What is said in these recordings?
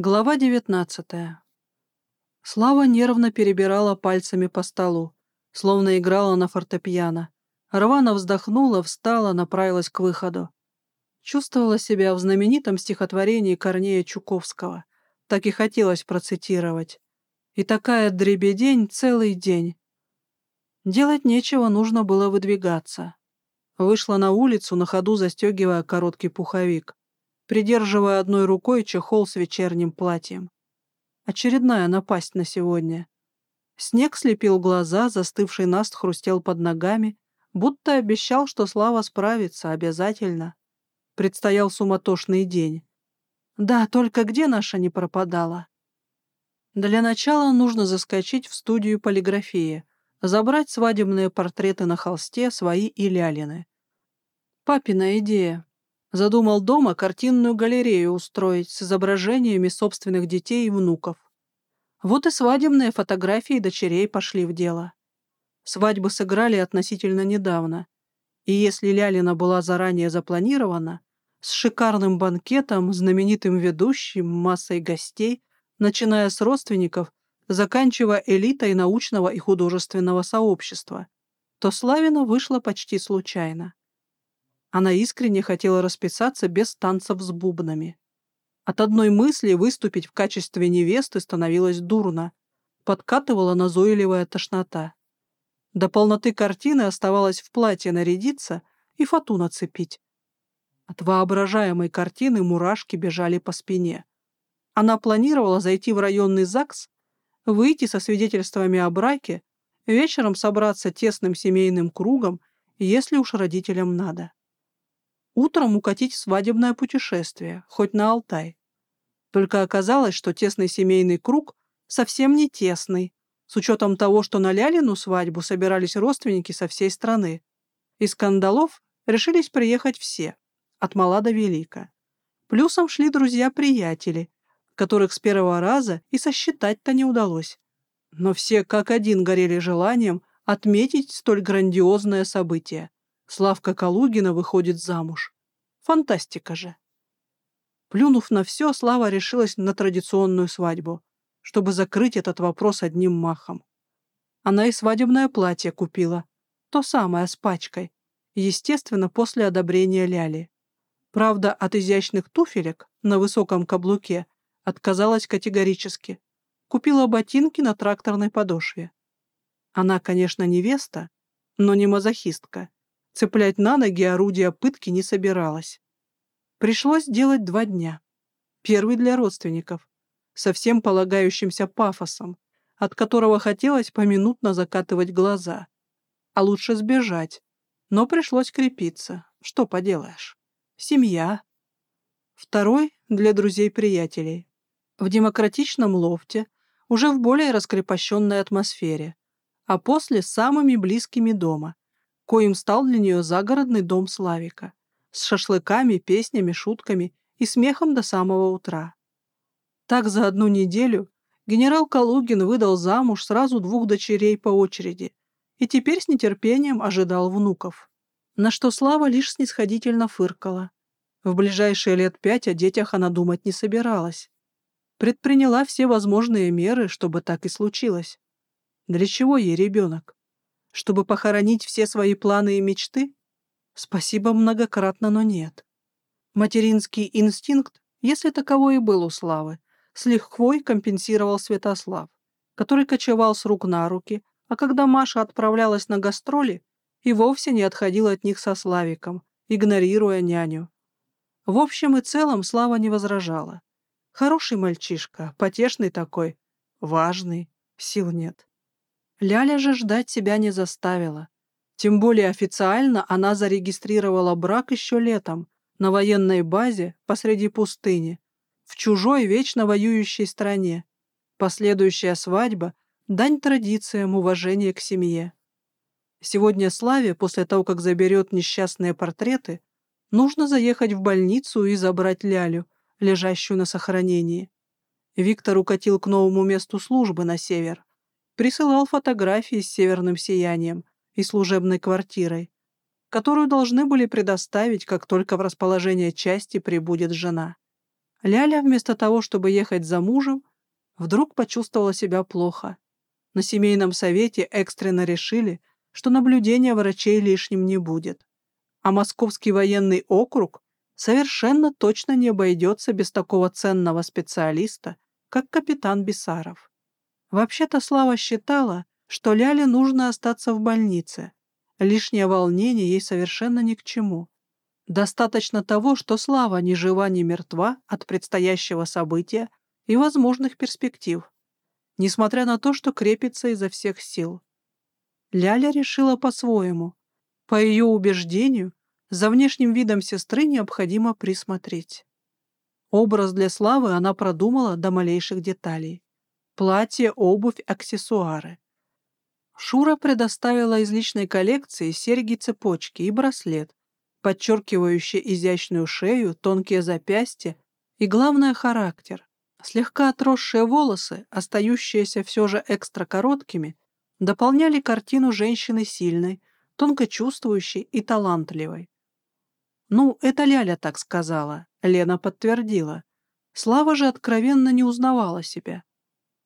Глава девятнадцатая. Слава нервно перебирала пальцами по столу, словно играла на фортепиано. Рвана вздохнула, встала, направилась к выходу. Чувствовала себя в знаменитом стихотворении Корнея Чуковского. Так и хотелось процитировать. И такая дребедень целый день. Делать нечего, нужно было выдвигаться. Вышла на улицу, на ходу застегивая короткий пуховик придерживая одной рукой чехол с вечерним платьем. Очередная напасть на сегодня. Снег слепил глаза, застывший наст хрустел под ногами, будто обещал, что Слава справится, обязательно. Предстоял суматошный день. Да, только где наша не пропадала? Для начала нужно заскочить в студию полиграфии, забрать свадебные портреты на холсте, свои и Лялины. Папина идея. Задумал дома картинную галерею устроить с изображениями собственных детей и внуков. Вот и свадебные фотографии дочерей пошли в дело. Свадьбы сыграли относительно недавно, и если Лялина была заранее запланирована, с шикарным банкетом, знаменитым ведущим, массой гостей, начиная с родственников, заканчивая элитой научного и художественного сообщества, то Славина вышла почти случайно. Она искренне хотела расписаться без танцев с бубнами. От одной мысли выступить в качестве невесты становилось дурно, подкатывала назойливая тошнота. До полноты картины оставалось в платье нарядиться и фату нацепить. От воображаемой картины мурашки бежали по спине. Она планировала зайти в районный ЗАГС, выйти со свидетельствами о браке, вечером собраться тесным семейным кругом, если уж родителям надо утром укатить в свадебное путешествие, хоть на Алтай. Только оказалось, что тесный семейный круг совсем не тесный, с учетом того, что на Лялину свадьбу собирались родственники со всей страны. Из скандалов решились приехать все, от мала до велика. Плюсом шли друзья-приятели, которых с первого раза и сосчитать-то не удалось. Но все как один горели желанием отметить столь грандиозное событие. Славка Калугина выходит замуж. Фантастика же. Плюнув на все, Слава решилась на традиционную свадьбу, чтобы закрыть этот вопрос одним махом. Она и свадебное платье купила, то самое с пачкой, естественно, после одобрения Ляли. Правда, от изящных туфелек на высоком каблуке отказалась категорически. Купила ботинки на тракторной подошве. Она, конечно, невеста, но не мазохистка Цеплять на ноги орудия пытки не собиралась. Пришлось делать два дня. Первый для родственников, со всем полагающимся пафосом, от которого хотелось поминутно закатывать глаза. А лучше сбежать. Но пришлось крепиться. Что поделаешь? Семья. Второй для друзей-приятелей. В демократичном лофте, уже в более раскрепощенной атмосфере, а после самыми близкими дома, коим стал для нее загородный дом Славика, с шашлыками, песнями, шутками и смехом до самого утра. Так за одну неделю генерал Калугин выдал замуж сразу двух дочерей по очереди и теперь с нетерпением ожидал внуков. На что Слава лишь снисходительно фыркала. В ближайшие лет пять о детях она думать не собиралась. Предприняла все возможные меры, чтобы так и случилось. Для чего ей ребенок? Чтобы похоронить все свои планы и мечты? Спасибо многократно, но нет. Материнский инстинкт, если таковой и был у Славы, с лихвой компенсировал Святослав, который кочевал с рук на руки, а когда Маша отправлялась на гастроли, и вовсе не отходил от них со Славиком, игнорируя няню. В общем и целом Слава не возражала. Хороший мальчишка, потешный такой, важный, сил нет. Ляля же ждать себя не заставила. Тем более официально она зарегистрировала брак еще летом на военной базе посреди пустыни, в чужой вечно воюющей стране. Последующая свадьба — дань традициям уважения к семье. Сегодня Славе, после того, как заберет несчастные портреты, нужно заехать в больницу и забрать Лялю, лежащую на сохранении. Виктор укатил к новому месту службы на север присылал фотографии с северным сиянием и служебной квартирой, которую должны были предоставить, как только в расположение части прибудет жена. Ляля, вместо того, чтобы ехать за мужем, вдруг почувствовала себя плохо. На семейном совете экстренно решили, что наблюдения врачей лишним не будет. А Московский военный округ совершенно точно не обойдется без такого ценного специалиста, как капитан Бесаров. Вообще-то Слава считала, что Ляле нужно остаться в больнице. Лишнее волнение ей совершенно ни к чему. Достаточно того, что Слава ни жива, ни мертва от предстоящего события и возможных перспектив, несмотря на то, что крепится изо всех сил. Ляля решила по-своему. По ее убеждению, за внешним видом сестры необходимо присмотреть. Образ для Славы она продумала до малейших деталей. Платье, обувь, аксессуары. Шура предоставила из личной коллекции серьги-цепочки и браслет, подчеркивающие изящную шею, тонкие запястья и, главное, характер. Слегка отросшие волосы, остающиеся все же экстра короткими, дополняли картину женщины сильной, тонко чувствующей и талантливой. Ну, это Ляля так сказала, Лена подтвердила. Слава же откровенно не узнавала себя.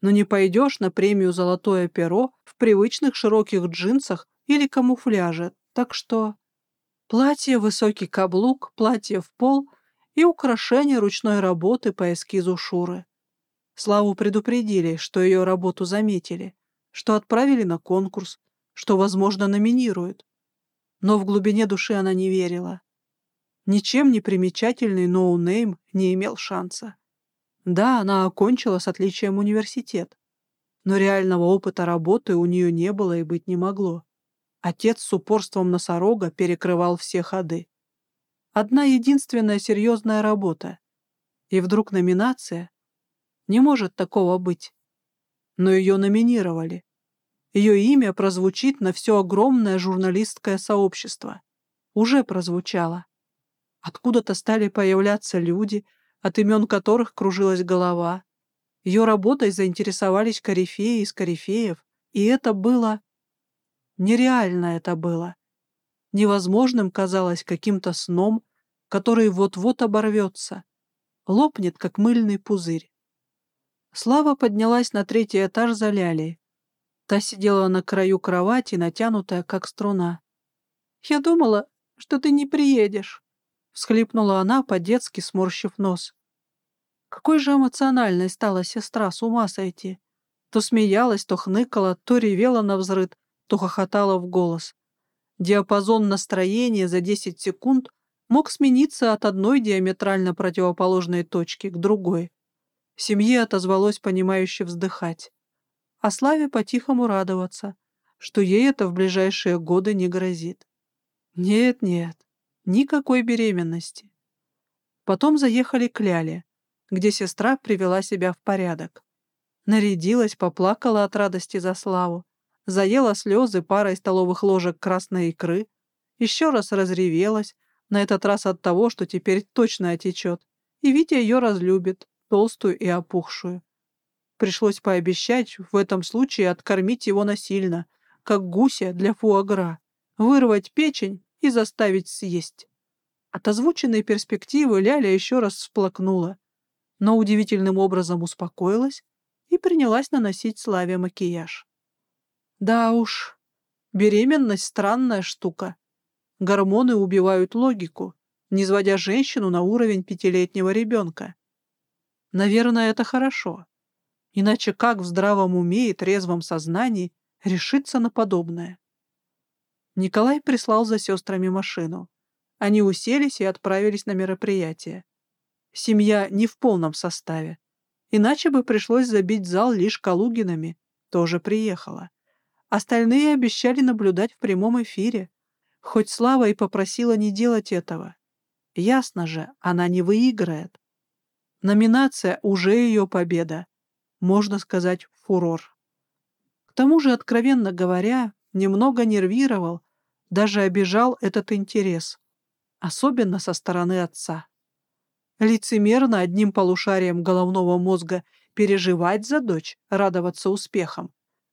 Но не пойдешь на премию «Золотое перо» в привычных широких джинсах или камуфляже, так что... Платье, высокий каблук, платье в пол и украшения ручной работы по эскизу Шуры. Славу предупредили, что ее работу заметили, что отправили на конкурс, что, возможно, номинируют. Но в глубине души она не верила. Ничем не примечательный ноунейм не имел шанса. Да, она окончила с отличием университет, но реального опыта работы у нее не было и быть не могло. Отец с упорством носорога перекрывал все ходы. Одна единственная серьезная работа. И вдруг номинация? Не может такого быть. Но ее номинировали. Ее имя прозвучит на все огромное журналистское сообщество. Уже прозвучало. Откуда-то стали появляться люди, от имен которых кружилась голова. Ее работой заинтересовались корифеи из корифеев, и это было... Нереально это было. Невозможным казалось каким-то сном, который вот-вот оборвется, лопнет, как мыльный пузырь. Слава поднялась на третий этаж за Лялей. Та сидела на краю кровати, натянутая, как струна. «Я думала, что ты не приедешь», всхлипнула она, по-детски сморщив нос. Какой же эмоциональной стала сестра, с ума сойти. То смеялась, то хныкала, то ревела на взрыд, то хохотала в голос. Диапазон настроения за 10 секунд мог смениться от одной диаметрально противоположной точки к другой. Семье отозвалось понимающе вздыхать. А Славе по-тихому радоваться, что ей это в ближайшие годы не грозит. Нет-нет, Никакой беременности. Потом заехали к Ляле, где сестра привела себя в порядок. Нарядилась, поплакала от радости за славу, заела слезы парой столовых ложек красной икры, еще раз разревелась, на этот раз от того, что теперь точно отечет, и Витя ее разлюбит, толстую и опухшую. Пришлось пообещать в этом случае откормить его насильно, как гуся для фуагра, вырвать печень и заставить съесть. От озвученной перспективы Ляля еще раз всплакнула, но удивительным образом успокоилась и принялась наносить Славе макияж. Да уж, беременность — странная штука. Гормоны убивают логику, низводя женщину на уровень пятилетнего ребенка. Наверное, это хорошо. Иначе как в здравом уме и трезвом сознании решиться на подобное? Николай прислал за сестрами машину. Они уселись и отправились на мероприятие. Семья не в полном составе. Иначе бы пришлось забить зал лишь Калугинами. Тоже приехала. Остальные обещали наблюдать в прямом эфире. Хоть Слава и попросила не делать этого. Ясно же, она не выиграет. Номинация уже ее победа. Можно сказать, фурор. К тому же, откровенно говоря, немного нервировал даже обижал этот интерес, особенно со стороны отца. Лицемерно одним полушарием головного мозга переживать за дочь, радоваться успехам,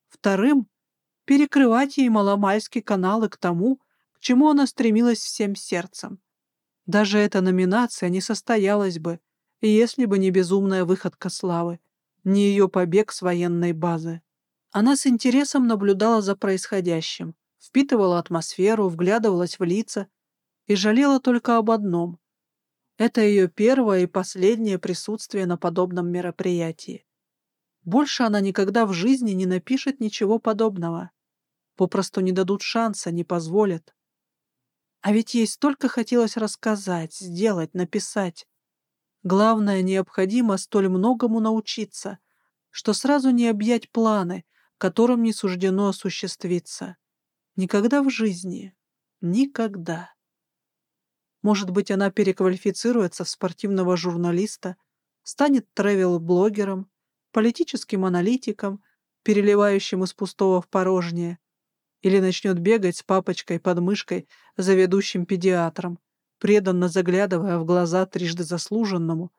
вторым — перекрывать ей маломальски каналы к тому, к чему она стремилась всем сердцем. Даже эта номинация не состоялась бы, если бы не безумная выходка Славы, не ее побег с военной базы. Она с интересом наблюдала за происходящим, впитывала атмосферу, вглядывалась в лица и жалела только об одном. Это ее первое и последнее присутствие на подобном мероприятии. Больше она никогда в жизни не напишет ничего подобного. Попросту не дадут шанса, не позволят. А ведь ей столько хотелось рассказать, сделать, написать. Главное, необходимо столь многому научиться, что сразу не объять планы, которым не суждено осуществиться. Никогда в жизни. Никогда. Может быть, она переквалифицируется в спортивного журналиста, станет тревел-блогером, политическим аналитиком, переливающим из пустого в порожнее, или начнет бегать с папочкой под мышкой за ведущим педиатром, преданно заглядывая в глаза трижды заслуженному,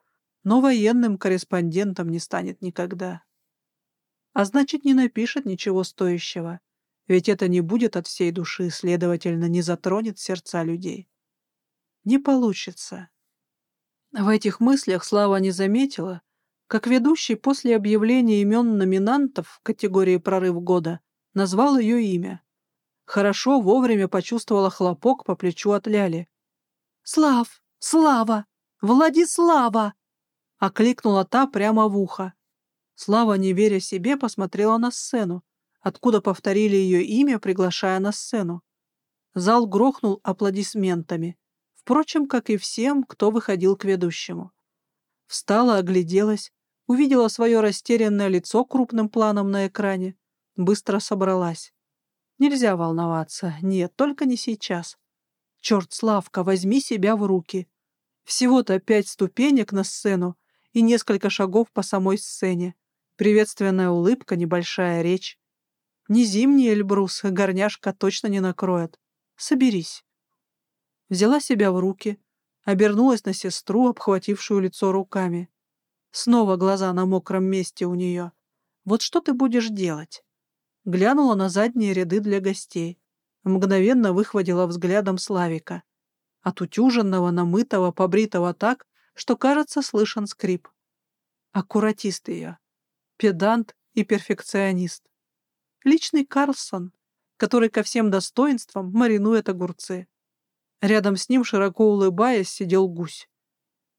но военным корреспондентом не станет никогда. А значит, не напишет ничего стоящего, ведь это не будет от всей души, следовательно, не затронет сердца людей. Не получится. В этих мыслях Слава не заметила, как ведущий после объявления имен номинантов в категории «Прорыв года» назвал ее имя. Хорошо вовремя почувствовала хлопок по плечу от Ляли. «Слав! Слава! Владислава!» — окликнула та прямо в ухо. Слава, не веря себе, посмотрела на сцену, откуда повторили ее имя, приглашая на сцену. Зал грохнул аплодисментами, впрочем, как и всем, кто выходил к ведущему. Встала, огляделась, увидела свое растерянное лицо крупным планом на экране, быстро собралась. Нельзя волноваться, нет, только не сейчас. Черт, Славка, возьми себя в руки. Всего-то пять ступенек на сцену и несколько шагов по самой сцене. Приветственная улыбка, небольшая речь. Не зимний Эльбрус, горняшка точно не накроет. Соберись. Взяла себя в руки, обернулась на сестру, обхватившую лицо руками. Снова глаза на мокром месте у нее. Вот что ты будешь делать? Глянула на задние ряды для гостей мгновенно выхватила взглядом Славика. Отутюженного, намытого, побритого так, что, кажется, слышен скрип. Аккуратист ее. Педант и перфекционист. Личный Карлсон, который ко всем достоинствам маринует огурцы. Рядом с ним, широко улыбаясь, сидел гусь.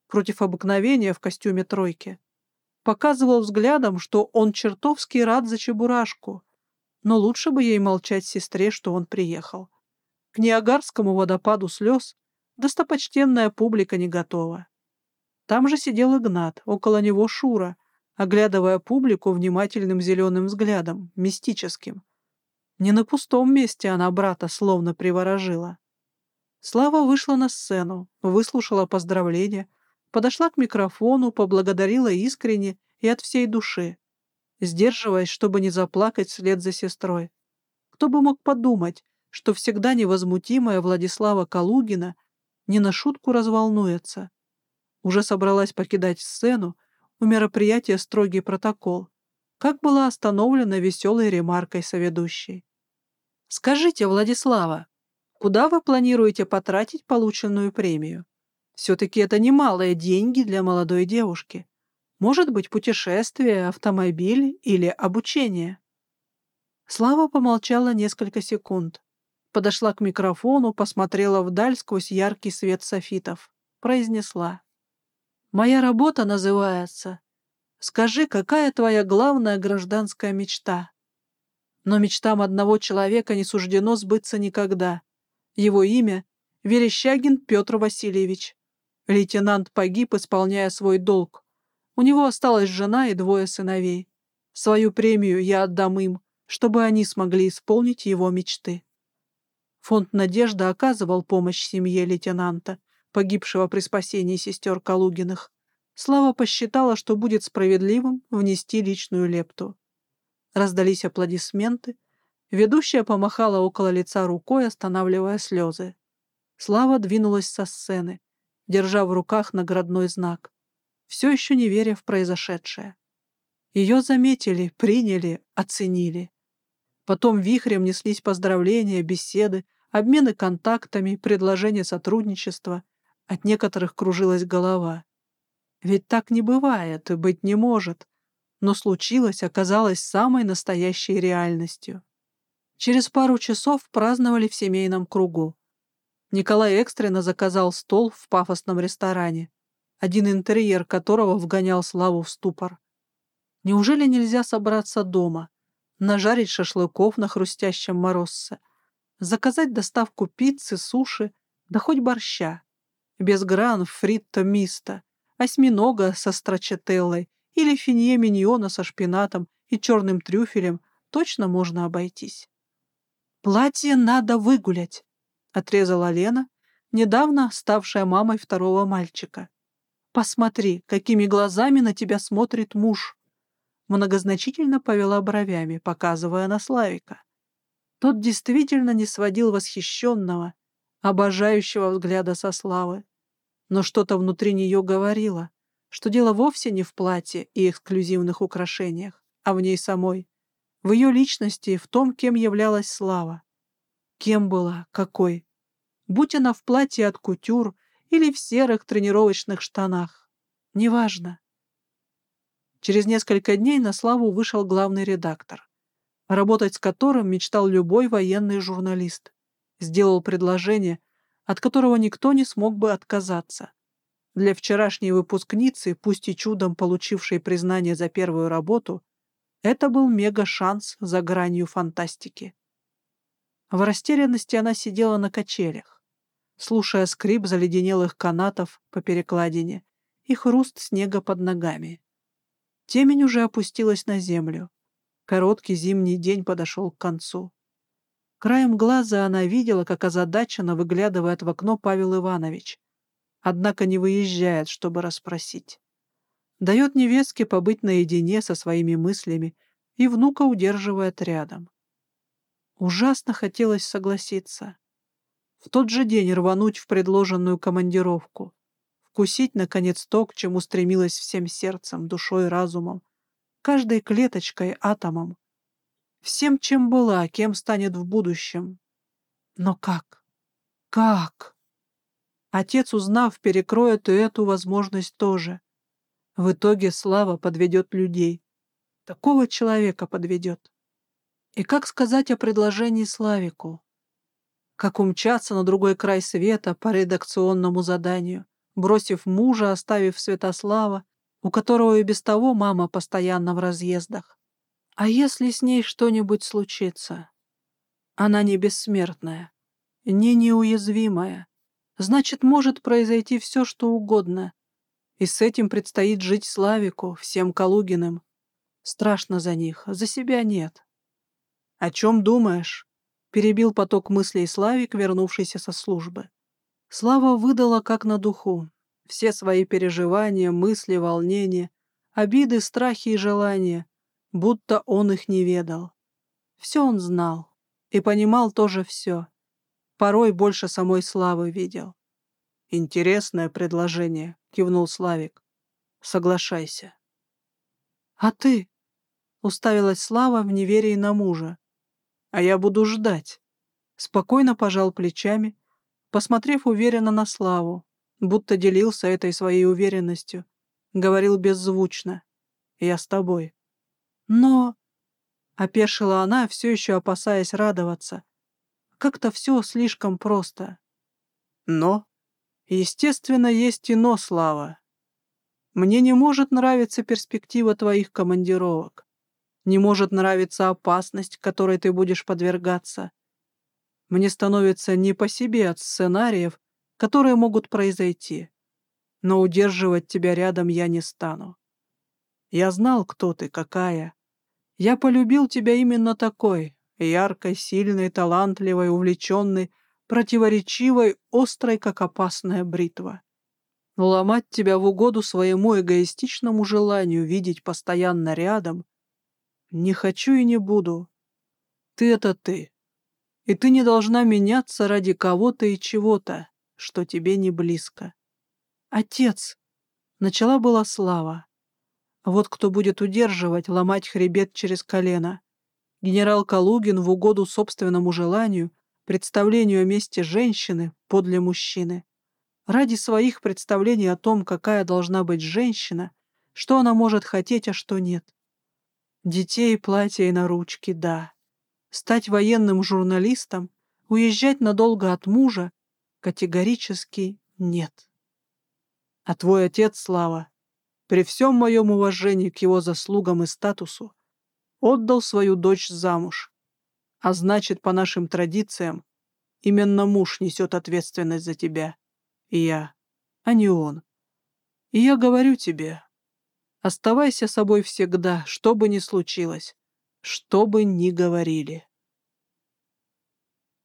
Против обыкновения в костюме тройки. Показывал взглядом, что он чертовски рад за чебурашку, но лучше бы ей молчать сестре, что он приехал. К Ниагарскому водопаду слез достопочтенная публика не готова. Там же сидел Игнат, около него Шура, оглядывая публику внимательным зеленым взглядом, мистическим. Не на пустом месте она брата словно приворожила. Слава вышла на сцену, выслушала поздравления, подошла к микрофону, поблагодарила искренне и от всей души сдерживаясь, чтобы не заплакать вслед за сестрой. Кто бы мог подумать, что всегда невозмутимая Владислава Калугина не на шутку разволнуется. Уже собралась покидать сцену, у мероприятия строгий протокол, как была остановлена веселой ремаркой соведущей. «Скажите, Владислава, куда вы планируете потратить полученную премию? Все-таки это немалые деньги для молодой девушки. Может быть, путешествие, автомобиль или обучение. Слава помолчала несколько секунд. Подошла к микрофону, посмотрела вдаль сквозь яркий свет софитов. Произнесла. «Моя работа называется «Скажи, какая твоя главная гражданская мечта?» Но мечтам одного человека не суждено сбыться никогда. Его имя — Верещагин Петр Васильевич. Лейтенант погиб, исполняя свой долг. У него осталась жена и двое сыновей. Свою премию я отдам им, чтобы они смогли исполнить его мечты. Фонд «Надежда» оказывал помощь семье лейтенанта, погибшего при спасении сестер Калугиных. Слава посчитала, что будет справедливым внести личную лепту. Раздались аплодисменты. Ведущая помахала около лица рукой, останавливая слезы. Слава двинулась со сцены, держа в руках наградной знак все еще не веря в произошедшее. Ее заметили, приняли, оценили. Потом вихрем неслись поздравления, беседы, обмены контактами, предложения сотрудничества. От некоторых кружилась голова. Ведь так не бывает и быть не может. Но случилось, оказалось самой настоящей реальностью. Через пару часов праздновали в семейном кругу. Николай экстренно заказал стол в пафосном ресторане, один интерьер которого вгонял Славу в ступор. Неужели нельзя собраться дома, нажарить шашлыков на хрустящем морозце, заказать доставку пиццы, суши, да хоть борща, без гран фритто мисто, осьминога со страчателлой или финье миньона со шпинатом и черным трюфелем точно можно обойтись. «Платье надо выгулять», — отрезала Лена, недавно ставшая мамой второго мальчика. «Посмотри, какими глазами на тебя смотрит муж». Многозначительно повела бровями, показывая на Славика. Тот действительно не сводил восхищенного, обожающего взгляда со Славы. Но что-то внутри нее говорило, что дело вовсе не в платье и эксклюзивных украшениях, а в ней самой, в ее личности в том, кем являлась Слава. Кем была, какой. Будь она в платье от кутюр или в серых тренировочных штанах. Неважно. Через несколько дней на Славу вышел главный редактор, работать с которым мечтал любой военный журналист. Сделал предложение, от которого никто не смог бы отказаться. Для вчерашней выпускницы, пусть и чудом получившей признание за первую работу, это был мега-шанс за гранью фантастики. В растерянности она сидела на качелях, слушая скрип заледенелых канатов по перекладине и хруст снега под ногами. Темень уже опустилась на землю. Короткий зимний день подошел к концу. Краем глаза она видела, как озадаченно выглядывает в окно Павел Иванович, однако не выезжает, чтобы расспросить. Дает невестке побыть наедине со своими мыслями и внука удерживает рядом. Ужасно хотелось согласиться. В тот же день рвануть в предложенную командировку, вкусить, наконец, то, к чему стремилась всем сердцем, душой, разумом, каждой клеточкой, атомом, всем, чем была, кем станет в будущем. Но как? Как? Отец, узнав, перекроет и эту возможность тоже. В итоге Слава подведет людей. Такого человека подведет. И как сказать о предложении Славику? Как умчаться на другой край света по редакционному заданию, бросив мужа, оставив Святослава, у которого и без того мама постоянно в разъездах? А если с ней что-нибудь случится? Она не бессмертная, не неуязвимая. Значит, может произойти все, что угодно. И с этим предстоит жить Славику, всем Калугиным. Страшно за них, за себя нет. «О чем думаешь?» — перебил поток мыслей Славик, вернувшийся со службы. Слава выдала как на духу. Все свои переживания, мысли, волнения, обиды, страхи и желания — будто он их не ведал. Все он знал и понимал тоже все. Порой больше самой Славы видел. «Интересное предложение», — кивнул Славик. «Соглашайся». «А ты?» — уставилась Слава в неверии на мужа. «А я буду ждать». Спокойно пожал плечами, посмотрев уверенно на Славу, будто делился этой своей уверенностью. Говорил беззвучно. «Я с тобой». Но... Опешила она, все еще опасаясь радоваться. Как-то все слишком просто. Но... Естественно, есть и но, Слава. Мне не может нравиться перспектива твоих командировок. Не может нравиться опасность, которой ты будешь подвергаться. Мне становится не по себе от сценариев, которые могут произойти. Но удерживать тебя рядом я не стану. Я знал, кто ты, какая, я полюбил тебя именно такой, яркой, сильной, талантливой, увлеченной, противоречивой, острой, как опасная бритва. Ломать тебя в угоду своему эгоистичному желанию видеть постоянно рядом не хочу и не буду. Ты — это ты. И ты не должна меняться ради кого-то и чего-то, что тебе не близко. Отец! Начала была слава. Вот кто будет удерживать, ломать хребет через колено. Генерал Калугин в угоду собственному желанию, представлению о месте женщины подле мужчины. Ради своих представлений о том, какая должна быть женщина, что она может хотеть, а что нет. Детей, платья и наручки — да. Стать военным журналистом, уезжать надолго от мужа — категорически нет. А твой отец, Слава, при всем моем уважении к его заслугам и статусу, отдал свою дочь замуж. А значит, по нашим традициям, именно муж несет ответственность за тебя. И я, а не он. И я говорю тебе, оставайся собой всегда, что бы ни случилось, что бы ни говорили.